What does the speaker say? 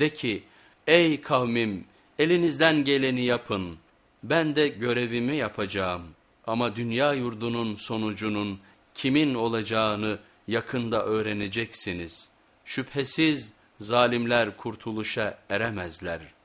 De ki ey kavmim elinizden geleni yapın ben de görevimi yapacağım ama dünya yurdunun sonucunun kimin olacağını yakında öğreneceksiniz. Şüphesiz zalimler kurtuluşa eremezler.''